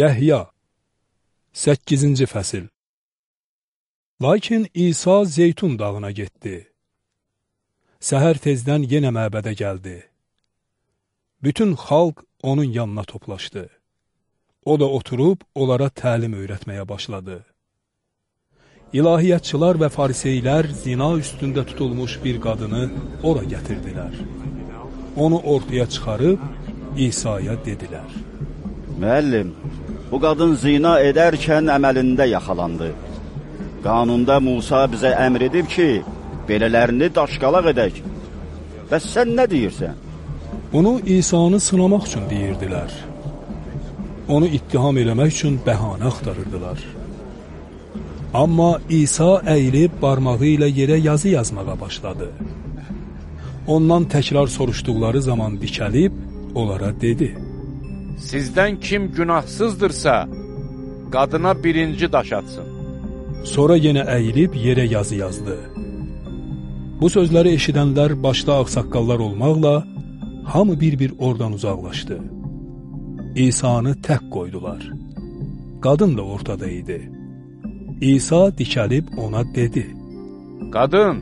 Yəhya 8-ci fəsil Lakin İsa Zeytun dağına getdi. Səhər tezdən yenə məbədə gəldi. Bütün xalq onun yanına toplaşdı. O da oturub onlara təlim öyrətməyə başladı. İlahiyyatçılar və fariseylər zina üstündə tutulmuş bir qadını ora gətirdilər. Onu ortaya çıxarıb İsa'ya dedilər. Müəllim, bu qadın zina edərkən əməlində yaxalandı. Qanunda Musa bizə əmr edib ki, belələrini daşqalaq edək. Bəs sən nə deyirsən? Bunu İsa'nı sınamaq üçün deyirdilər. Onu ittiham eləmək üçün bəhanə axtarırdılar. Amma İsa əyilib barmağı ilə yerə yazı yazmağa başladı. Ondan təkrar soruşduqları zaman dikəlib onlara dedi. Sizdən kim günahsızdırsa, qadına birinci daş atsın. Sonra yenə əyilib yerə yazı yazdı. Bu sözləri eşidənlər başda ağsaqqallar olmaqla hamı bir-bir oradan uzaqlaşdı. İsa'nı tək qoydular. Qadın da ortada idi. İsa dikəlib ona dedi. Qadın,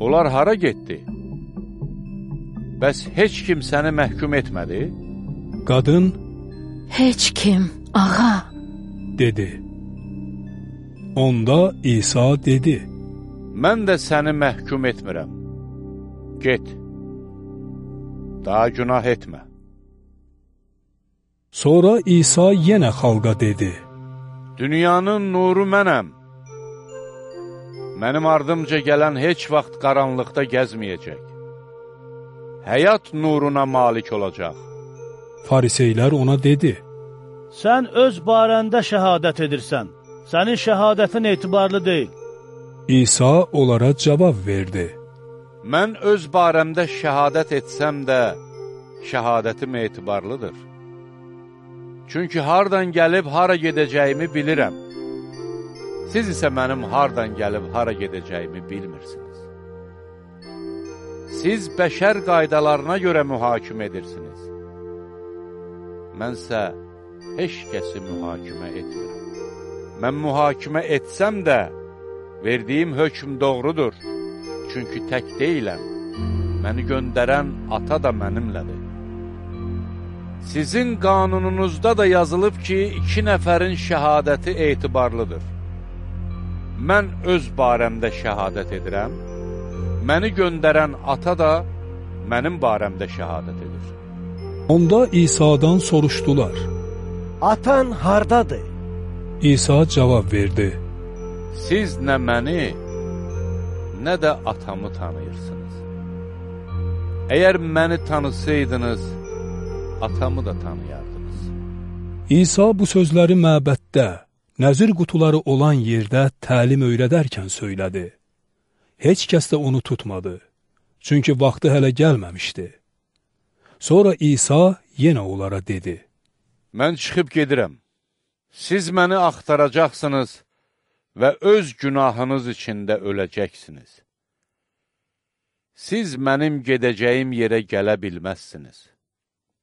onlar hara getdi? Bəs heç kim səni məhkum etmədi? Qadın Heç kim, ağa. dedi. Onda İsa dedi. Mən də səni məhkum etmirəm. Get, daha günah etmə. Sonra İsa yenə xalqa dedi. Dünyanın nuru mənəm. Mənim ardımca gələn heç vaxt qaranlıqda gəzməyəcək. Həyat nuruna malik olacaq. Fariseylər ona dedi. Sən öz barəndə şəhadət edirsən. Sənin şəhadətin etibarlı deyil. İsa onlara cavab verdi. Mən öz barəmdə şəhadət etsəm də, şəhadətim etibarlıdır. Çünki hardan gəlib hara gedəcəyimi bilirəm. Siz isə mənim hardan gəlib hara gedəcəyimi bilmirsiniz. Siz bəşər qaydalarına görə mühakimə edirsiniz. Mənsə heç kəsi mühakimə etmirəm. Mən mühakimə etsəm də, verdiyim hökm doğrudur. Çünki tək deyiləm. Məni göndərən ata da mənimlədir. Sizin qanununuzda da yazılıb ki, iki nəfərin şəhadəti etibarlıdır. Mən öz barəmdə şəhadət edirəm, məni göndərən ata da mənim barəmdə şəhadət edir. Onda İsa'dan soruşdular. Atan hardadır? İsa cavab verdi. Siz nə məni, nə də atamı tanıyırsınız. Əgər məni tanısaydınız, atamı da tanıyardınız. İsa bu sözləri məbəddə, nəzir qutuları olan yerdə təlim öyrədərkən söylədi. Heç kəs də onu tutmadı, çünki vaxtı hələ gəlməmişdi. Sonra İsa yenə onlara dedi. Mən çıxıb gedirəm. Siz məni axtaracaqsınız və öz günahınız içində öləcəksiniz. Siz mənim gedəcəyim yerə gələ bilməzsiniz.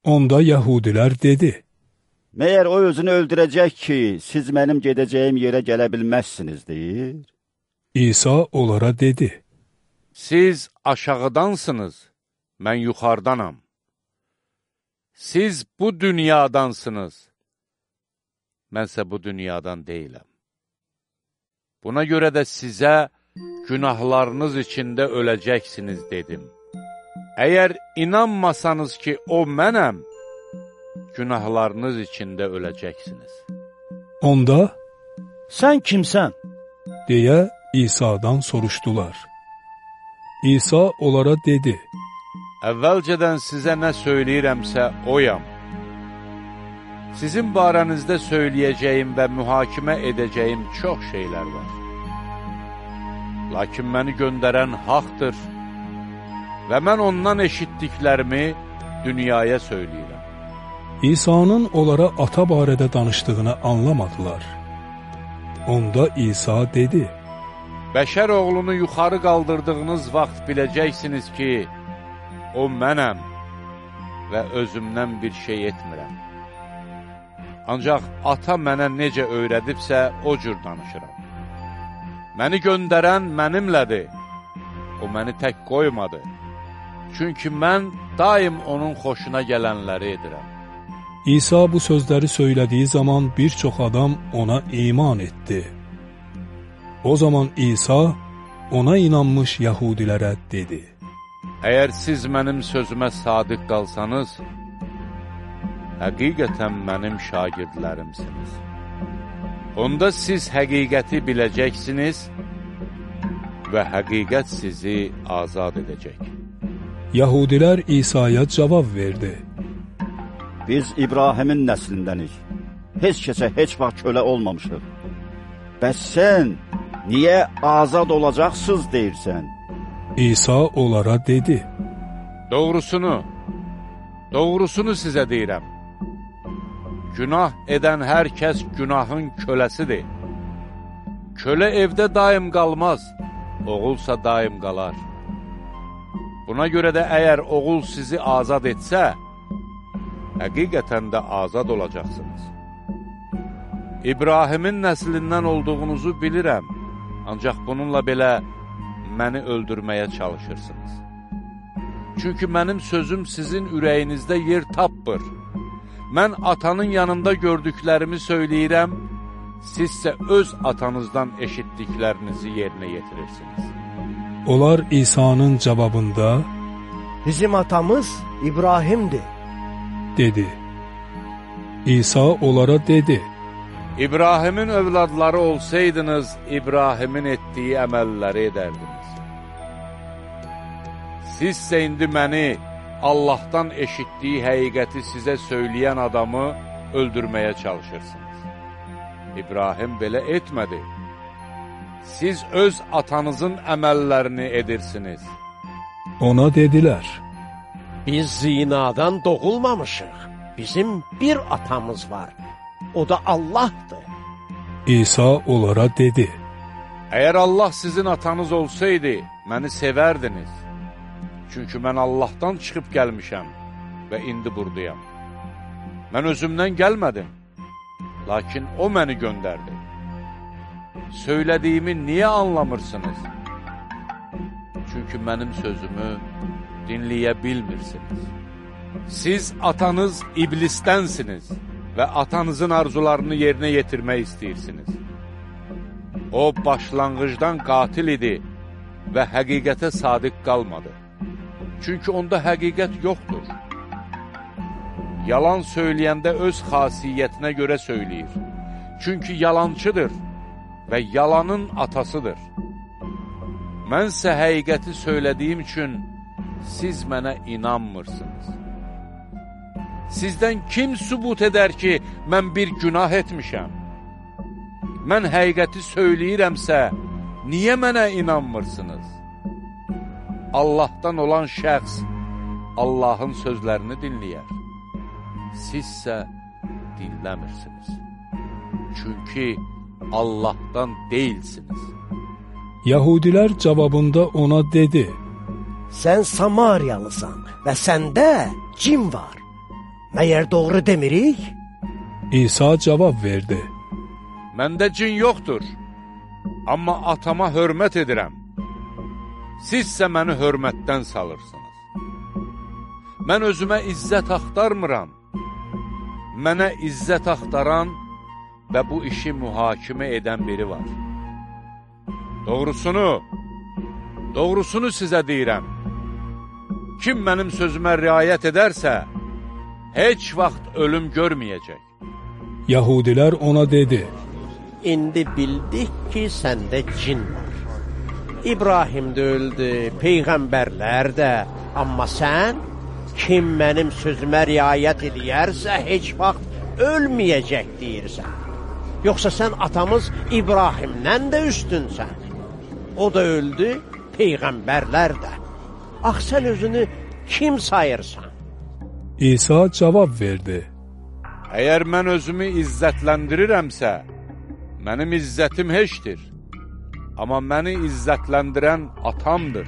Onda yəhudilər dedi. Məyər o özünü öldürəcək ki, siz mənim gedəcəyim yerə gələ bilməzsiniz, deyir? İsa onlara dedi. Siz aşağıdansınız, mən yuxardanam. Siz bu dünyadansınız, mənsə bu dünyadan deyiləm. Buna görə də sizə günahlarınız içində öləcəksiniz dedim. Əgər inanmasanız ki, o mənəm, günahlarınız içində öləcəksiniz. Onda, Sən kimsən? deyə İsa'dan soruşdular. İsa onlara dedi. Əvvəlcədən sizə nə söyləyirəmsə, oyam. Sizin barənizdə söyləyəcəyim və mühakimə edəcəyim çox şeylər var. Lakin məni göndərən haqdır və mən ondan eşitdiklərimi dünyaya söyləyirəm. İsa'nın onlara ata barədə danışdığını anlamadılar. Onda İsa dedi. Bəşər oğlunu yuxarı qaldırdığınız vaxt biləcəksiniz ki, o mənəm və özümdən bir şey etmirəm. Ancaq ata mənə necə öyrədibsə, o cür danışıram. Məni göndərən mənimlədir. O məni tək qoymadı. Çünki mən daim onun xoşuna gələnləri edirəm. İsa bu sözləri söylədiyi zaman bir çox adam ona iman etdi. O zaman İsa ona inanmış Yahudilərə dedi. Əgər siz mənim sözümə sadiq qalsanız, həqiqətən mənim şagirdlərimsiniz. Onda siz həqiqəti biləcəksiniz və həqiqət sizi azad edəcək. Yahudilər İsa'ya cavab verdi. Biz İbrahimin nəslindənik. Heç kəsə heç vaxt kölə olmamışıq. Bəs sən niyə azad olacaqsınız deyirsən? İsa onlara dedi. Doğrusunu, doğrusunu sizə deyirəm. Günah edən hər kəs günahın köləsidir. Kölə evdə daim qalmaz, oğulsa daim qalar. Buna görə də əgər oğul sizi azad etsə, həqiqətən də azad olacaqsınız. İbrahimin nəslindən olduğunuzu bilirəm, ancaq bununla belə məni öldürməyə çalışırsınız. Çünki mənim sözüm sizin ürəyinizdə yer tapmır. Mən atanın yanında gördüklərimi söyləyirəm, sizsə öz atanızdan eşitdiklərinizi yerinə yetirirsiniz. Onlar İsa'nın cavabında Bizim atamız İbrahimdir. dedi. İsa onlara dedi. İbrahimin övladları olsaydınız, İbrahimin etdiyi əməlləri edərdiniz. Sizsə indi məni Allahdan eşitdiyi həqiqəti sizə söyləyən adamı öldürməyə çalışırsınız. İbrahim belə etmədi. Siz öz atanızın əməllərini edirsiniz. Ona dedilər. Biz zinadan doğulmamışıq. Bizim bir atamız var. O da Allahdır. İsa onlara dedi. Əgər Allah sizin atanız olsaydı, məni sevərdiniz. Çünki mən Allahdan çıxıb gəlmişəm və indi buradayam. Mən özümdən gəlmədim, lakin O məni göndərdi. Söylədiyimi niyə anlamırsınız? Çünki mənim sözümü dinləyə bilmirsiniz. Siz atanız iblisdənsiniz və atanızın arzularını yerinə yetirmək istəyirsiniz. O, başlanğıcdan qatil idi və həqiqətə sadiq qalmadı. Çünki onda həqiqət yoxdur. Yalan söyləyəndə öz xasiyyətinə görə söyləyir. Çünki yalançıdır və yalanın atasıdır. Mənsə həqiqəti söylədiyim üçün siz mənə inanmırsınız. Sizdən kim sübut edər ki, mən bir günah etmişəm? Mən həqiqəti söyləyirəmsə, niyə mənə inanmırsınız? Allahdan olan şəxs Allahın sözlərini dinləyər. Sizsə dinləmirsiniz. Çünki Allahdan deyilsiniz. Yahudilər cavabında ona dedi. Sən Samariyalısan və səndə cin var. Məyər doğru demirik? İsa cavab verdi. Məndə cin yoxdur, amma atama hörmət edirəm. Sizsə məni hörmətdən salırsınız. Mən özümə izzət axtarmıram. Mənə izzət axtaran və bu işi mühakimə edən biri var. Doğrusunu, doğrusunu sizə deyirəm. Kim mənim sözümə riayət edərsə, heç vaxt ölüm görməyəcək. Yahudilər ona dedi. İndi bildik ki, səndə cin var. İbrahim də öldü, peyğəmbərlər də. Amma sən, kim mənim sözümə riayət edərsə, heç vaxt ölməyəcək deyirsən. Yoxsa sən atamız İbrahimdən də üstünsən. O da öldü, peyğəmbərlər də. Ax, sən özünü kim sayırsan? İsa cavab verdi. Əgər mən özümü izzətləndirirəmsə, mənim izzətim heçdir. Amma məni izzətləndirən atamdır.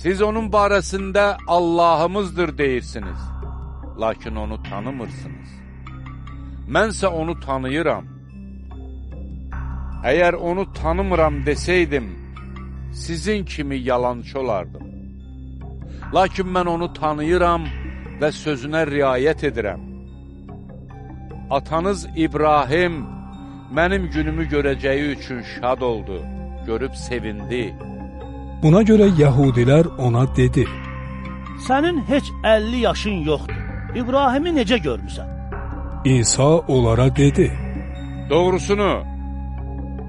Siz onun barəsində Allahımızdır deyirsiniz, lakin onu tanımırsınız. Mənsə onu tanıyıram. Əgər onu tanımıram desəydim, sizin kimi yalancı olardım. Lakin mən onu tanıyıram və sözünə riayət edirəm. Atanız İbrahim mənim günümü görəcəyi üçün şad oldu, görüb sevindi. Buna görə yəhudilər ona dedi: Sənin heç 50 yaşın yoxdur. İbrahimi necə görmüsən? İsa onlara dedi: Doğrusunu,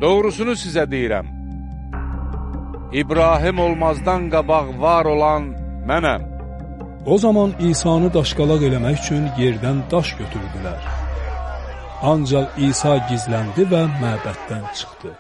doğrusunu sizə deyirəm. İbrahim olmazdan qabaq var olan mənəm. O zaman İsanı daşqalaq eləmək üçün yerdən daş götürdülər. Ancaq İsa gizləndi və məbəddən çıxdı.